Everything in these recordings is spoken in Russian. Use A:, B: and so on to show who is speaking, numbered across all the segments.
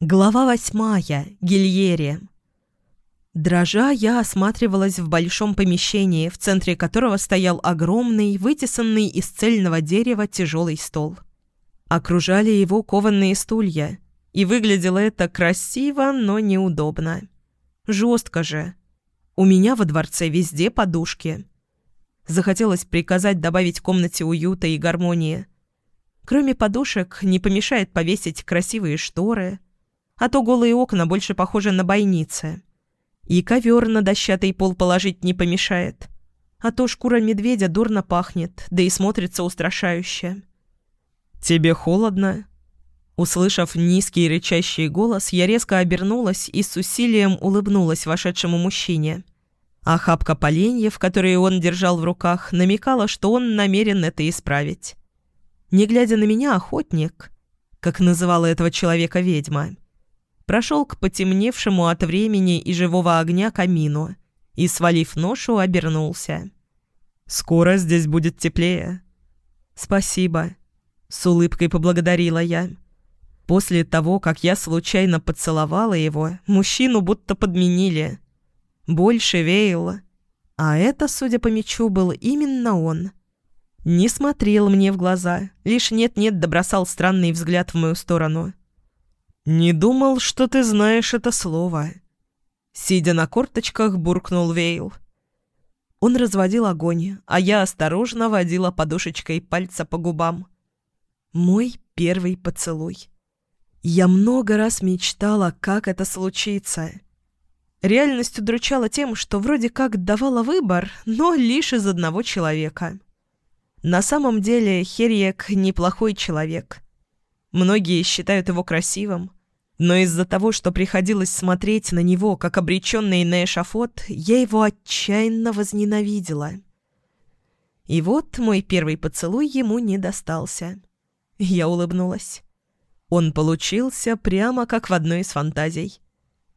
A: Глава восьмая. Гильери. Дрожа, я осматривалась в большом помещении, в центре которого стоял огромный, вытесанный из цельного дерева тяжелый стол. Окружали его кованные стулья, и выглядело это красиво, но неудобно. Жестко же. У меня во дворце везде подушки. Захотелось приказать добавить комнате уюта и гармонии. Кроме подушек, не помешает повесить красивые шторы – а то голые окна больше похожи на бойницы. И ковер на дощатый пол положить не помешает. А то шкура медведя дурно пахнет, да и смотрится устрашающе. «Тебе холодно?» Услышав низкий рычащий голос, я резко обернулась и с усилием улыбнулась вошедшему мужчине. А хапка поленьев, которые он держал в руках, намекала, что он намерен это исправить. Не глядя на меня, охотник, как называла этого человека ведьма, — прошел к потемневшему от времени и живого огня камину и, свалив ношу, обернулся. «Скоро здесь будет теплее». «Спасибо», — с улыбкой поблагодарила я. После того, как я случайно поцеловала его, мужчину будто подменили. Больше веяло. А это, судя по мечу, был именно он. Не смотрел мне в глаза, лишь нет-нет добросал странный взгляд в мою сторону. «Не думал, что ты знаешь это слово», — сидя на корточках, буркнул Вейл. Он разводил огонь, а я осторожно водила подушечкой пальца по губам. Мой первый поцелуй. Я много раз мечтала, как это случится. Реальность удручала тем, что вроде как давала выбор, но лишь из одного человека. На самом деле Херьек неплохой человек. Многие считают его красивым. Но из-за того, что приходилось смотреть на него, как обреченный на эшафот, я его отчаянно возненавидела. И вот мой первый поцелуй ему не достался. Я улыбнулась. Он получился прямо как в одной из фантазий.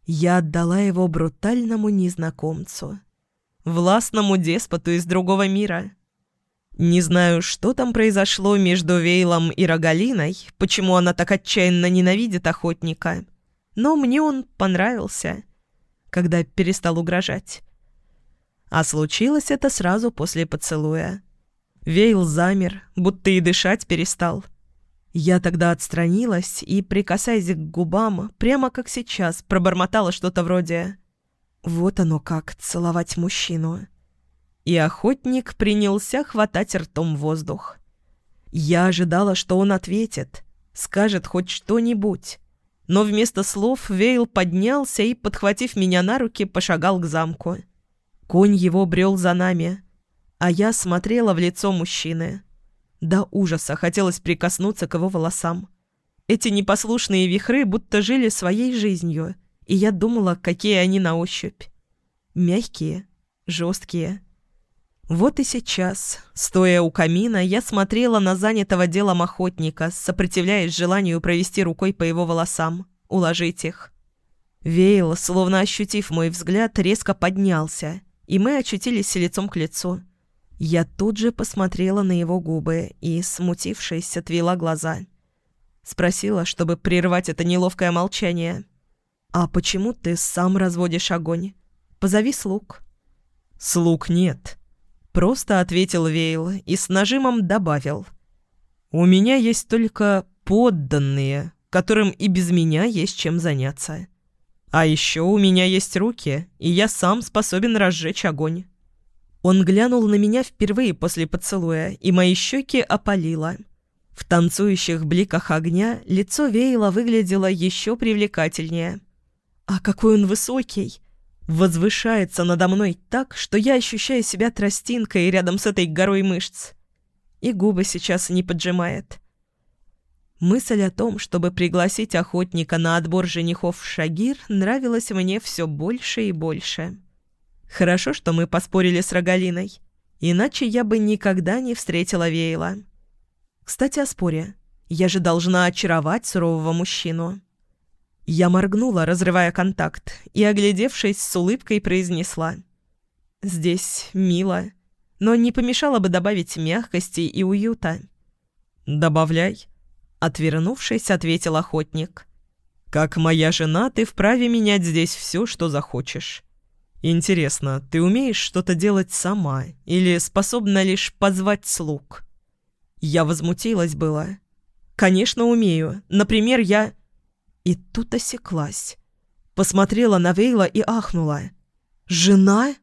A: Я отдала его брутальному незнакомцу. Властному деспоту из другого мира. Не знаю, что там произошло между Вейлом и Рогалиной, почему она так отчаянно ненавидит охотника. Но мне он понравился, когда перестал угрожать. А случилось это сразу после поцелуя. Вейл замер, будто и дышать перестал. Я тогда отстранилась и, прикасаясь к губам, прямо как сейчас, пробормотала что-то вроде «Вот оно как, целовать мужчину» и охотник принялся хватать ртом воздух. Я ожидала, что он ответит, скажет хоть что-нибудь. Но вместо слов Вейл поднялся и, подхватив меня на руки, пошагал к замку. Конь его брел за нами, а я смотрела в лицо мужчины. До ужаса хотелось прикоснуться к его волосам. Эти непослушные вихры будто жили своей жизнью, и я думала, какие они на ощупь. Мягкие, жесткие — вот и сейчас, стоя у камина, я смотрела на занятого делом охотника, сопротивляясь желанию провести рукой по его волосам, уложить их. Вейл, словно ощутив мой взгляд, резко поднялся, и мы очутились лицом к лицу. Я тут же посмотрела на его губы и, смутившись, отвела глаза. Спросила, чтобы прервать это неловкое молчание. «А почему ты сам разводишь огонь? Позови слуг». «Слуг нет», Просто ответил Вейл и с нажимом добавил. «У меня есть только подданные, которым и без меня есть чем заняться. А еще у меня есть руки, и я сам способен разжечь огонь». Он глянул на меня впервые после поцелуя, и мои щеки опалило. В танцующих бликах огня лицо Вейла выглядело еще привлекательнее. «А какой он высокий!» возвышается надо мной так, что я ощущаю себя тростинкой рядом с этой горой мышц. И губы сейчас не поджимает. Мысль о том, чтобы пригласить охотника на отбор женихов в Шагир, нравилась мне все больше и больше. Хорошо, что мы поспорили с Рогалиной. Иначе я бы никогда не встретила Вейла. Кстати, о споре. Я же должна очаровать сурового мужчину. Я моргнула, разрывая контакт, и, оглядевшись, с улыбкой произнесла. «Здесь мило, но не помешало бы добавить мягкости и уюта». «Добавляй», — отвернувшись, ответил охотник. «Как моя жена, ты вправе менять здесь все, что захочешь. Интересно, ты умеешь что-то делать сама или способна лишь позвать слуг?» Я возмутилась была. «Конечно, умею. Например, я...» И тут осеклась. Посмотрела на Вейла и ахнула. «Жена?»